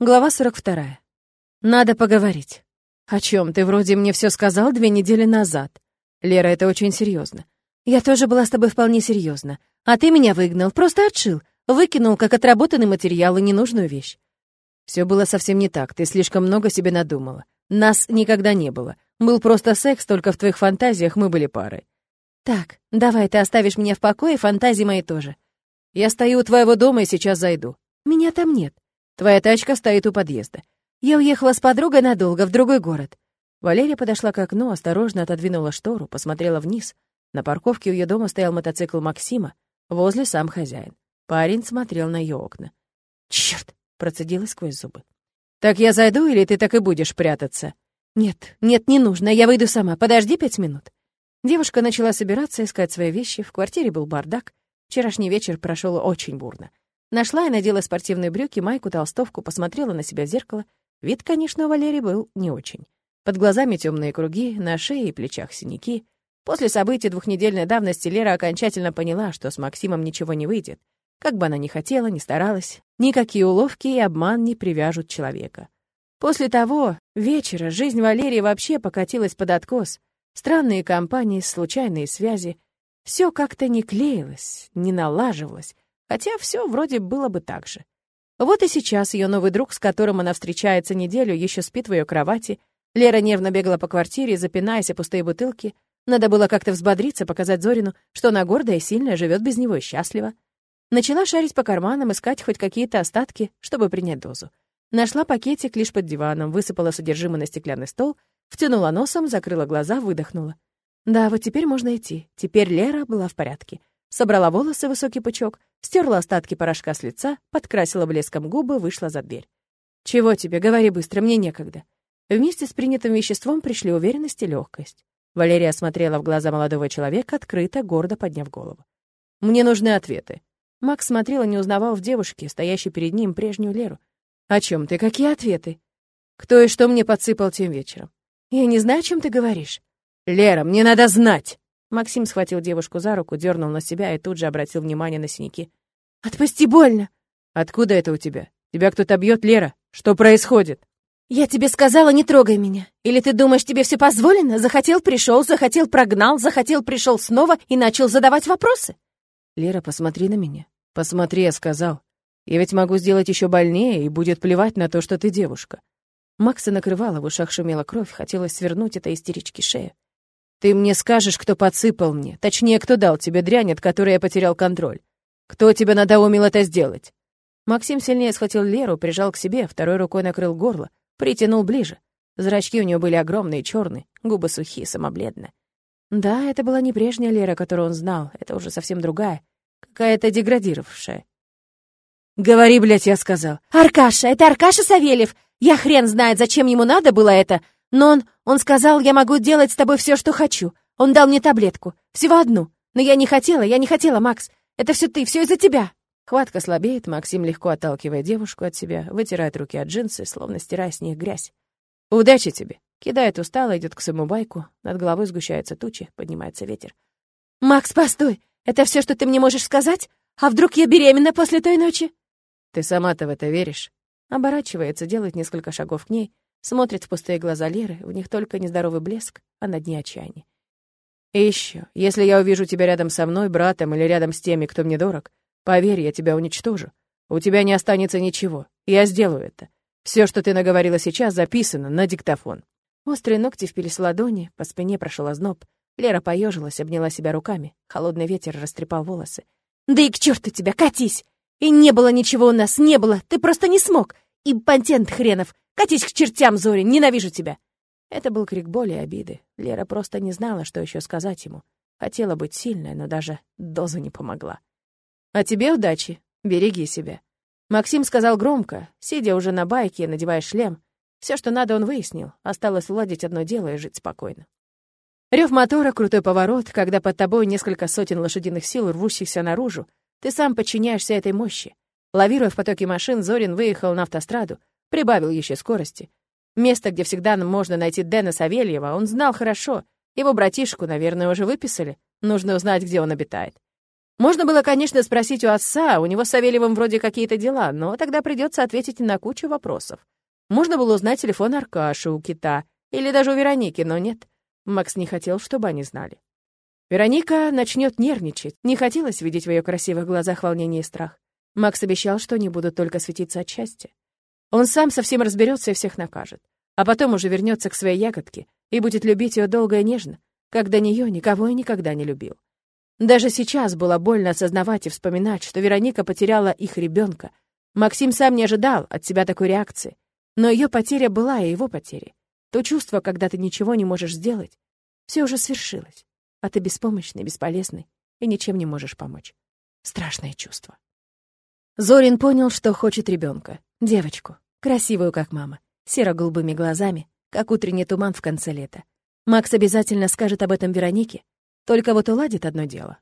Глава 42. Надо поговорить. О чем ты вроде мне все сказал две недели назад? Лера, это очень серьезно. Я тоже была с тобой вполне серьезно. А ты меня выгнал, просто отшил. Выкинул, как отработанный материал и ненужную вещь. Все было совсем не так, ты слишком много себе надумала. Нас никогда не было. Был просто секс, только в твоих фантазиях мы были парой. Так, давай ты оставишь меня в покое, фантазии мои тоже. Я стою у твоего дома и сейчас зайду. Меня там нет. Твоя тачка стоит у подъезда. Я уехала с подругой надолго, в другой город». Валерия подошла к окну, осторожно отодвинула штору, посмотрела вниз. На парковке у ее дома стоял мотоцикл Максима, возле сам хозяин. Парень смотрел на ее окна. «Чёрт!» — процедила сквозь зубы. «Так я зайду, или ты так и будешь прятаться?» «Нет, нет, не нужно, я выйду сама. Подожди пять минут». Девушка начала собираться, искать свои вещи. В квартире был бардак. Вчерашний вечер прошел очень бурно. Нашла и надела спортивные брюки, майку, толстовку, посмотрела на себя в зеркало. Вид, конечно, у Валерии был не очень. Под глазами темные круги, на шее и плечах синяки. После событий двухнедельной давности Лера окончательно поняла, что с Максимом ничего не выйдет. Как бы она ни хотела, ни старалась, никакие уловки и обман не привяжут человека. После того вечера жизнь Валерии вообще покатилась под откос. Странные компании, случайные связи. Все как-то не клеилось, не налаживалось, Хотя все вроде было бы так же. Вот и сейчас ее новый друг, с которым она встречается неделю, еще спит в ее кровати. Лера нервно бегала по квартире, запинаясь о пустые бутылки. Надо было как-то взбодриться, показать Зорину, что она гордая и сильная, живет без него и счастлива. Начала шарить по карманам, искать хоть какие-то остатки, чтобы принять дозу. Нашла пакетик лишь под диваном, высыпала содержимое на стеклянный стол, втянула носом, закрыла глаза, выдохнула. Да, вот теперь можно идти. Теперь Лера была в порядке. Собрала волосы в высокий пучок, стерла остатки порошка с лица, подкрасила блеском губы, вышла за дверь. «Чего тебе? Говори быстро, мне некогда». Вместе с принятым веществом пришли уверенность и легкость. Валерия смотрела в глаза молодого человека, открыто, гордо подняв голову. «Мне нужны ответы». Макс смотрел и не узнавал в девушке, стоящей перед ним, прежнюю Леру. «О чем ты? Какие ответы?» «Кто и что мне подсыпал тем вечером?» «Я не знаю, о чем ты говоришь». «Лера, мне надо знать!» Максим схватил девушку за руку, дернул на себя и тут же обратил внимание на синяки. «Отпусти, больно!» «Откуда это у тебя? Тебя кто-то бьет, Лера? Что происходит?» «Я тебе сказала, не трогай меня. Или ты думаешь, тебе все позволено? Захотел, пришел, захотел, прогнал, захотел, пришел снова и начал задавать вопросы?» «Лера, посмотри на меня. Посмотри, я сказал. Я ведь могу сделать еще больнее, и будет плевать на то, что ты девушка». Макса накрывала, в ушах шумела кровь, хотелось свернуть этой истеричке шею. Ты мне скажешь, кто подсыпал мне, точнее, кто дал тебе дрянь, от которой я потерял контроль. Кто тебя надоумил это сделать?» Максим сильнее схватил Леру, прижал к себе, второй рукой накрыл горло, притянул ближе. Зрачки у нее были огромные, черные, губы сухие, самобледные. Да, это была не прежняя Лера, которую он знал, это уже совсем другая, какая-то деградировавшая. «Говори, блядь, я сказал!» «Аркаша, это Аркаша Савельев! Я хрен знает, зачем ему надо было это, но он, он сказал, я могу делать с тобой все, что хочу. Он дал мне таблетку, всего одну. Но я не хотела, я не хотела, Макс. Это все ты, все из-за тебя. Хватка слабеет, Максим легко отталкивает девушку от себя, вытирает руки от джинсы, словно стирая с них грязь. «Удачи тебе!» Кидает устало, идет к своему байку. Над головой сгущаются тучи, поднимается ветер. «Макс, постой! Это все, что ты мне можешь сказать? А вдруг я беременна после той ночи?» «Ты сама-то в это веришь?» Оборачивается, делает несколько шагов к ней, Смотрит в пустые глаза Леры, в них только нездоровый блеск, а на дне отчаяния. И еще, если я увижу тебя рядом со мной, братом, или рядом с теми, кто мне дорог, поверь, я тебя уничтожу. У тебя не останется ничего. Я сделаю это. Все, что ты наговорила сейчас, записано на диктофон. Острые ногти впились в ладони, по спине прошел озноб. Лера поежилась, обняла себя руками. Холодный ветер растрепал волосы. «Да и к черту тебя, катись! И не было ничего у нас, не было! Ты просто не смог! Импотент хренов! Катись к чертям, Зори, ненавижу тебя!» Это был крик боли и обиды. Лера просто не знала, что еще сказать ему. Хотела быть сильной, но даже доза не помогла. «А тебе удачи. Береги себя». Максим сказал громко, сидя уже на байке и надевая шлем. Все, что надо, он выяснил. Осталось уладить одно дело и жить спокойно. Рев мотора, крутой поворот, когда под тобой несколько сотен лошадиных сил, рвущихся наружу, ты сам подчиняешься этой мощи. Лавируя в потоке машин, Зорин выехал на автостраду, Прибавил еще скорости. Место, где всегда можно найти Дэна Савельева, он знал хорошо. Его братишку, наверное, уже выписали. Нужно узнать, где он обитает. Можно было, конечно, спросить у отца, у него с Савельевым вроде какие-то дела, но тогда придется ответить на кучу вопросов. Можно было узнать телефон Аркаши у Кита или даже у Вероники, но нет. Макс не хотел, чтобы они знали. Вероника начнет нервничать. Не хотелось видеть в ее красивых глазах волнение и страх. Макс обещал, что они будут только светиться от счастья. Он сам совсем разберется и всех накажет. А потом уже вернется к своей ягодке и будет любить ее долго и нежно, как до нее никого и никогда не любил. Даже сейчас было больно осознавать и вспоминать, что Вероника потеряла их ребенка. Максим сам не ожидал от себя такой реакции. Но ее потеря была и его потеря. То чувство, когда ты ничего не можешь сделать, все уже свершилось, а ты беспомощный, бесполезный и ничем не можешь помочь. Страшное чувство. Зорин понял, что хочет ребенка, девочку, красивую, как мама, серо-голубыми глазами, как утренний туман в конце лета. Макс обязательно скажет об этом Веронике, только вот уладит одно дело.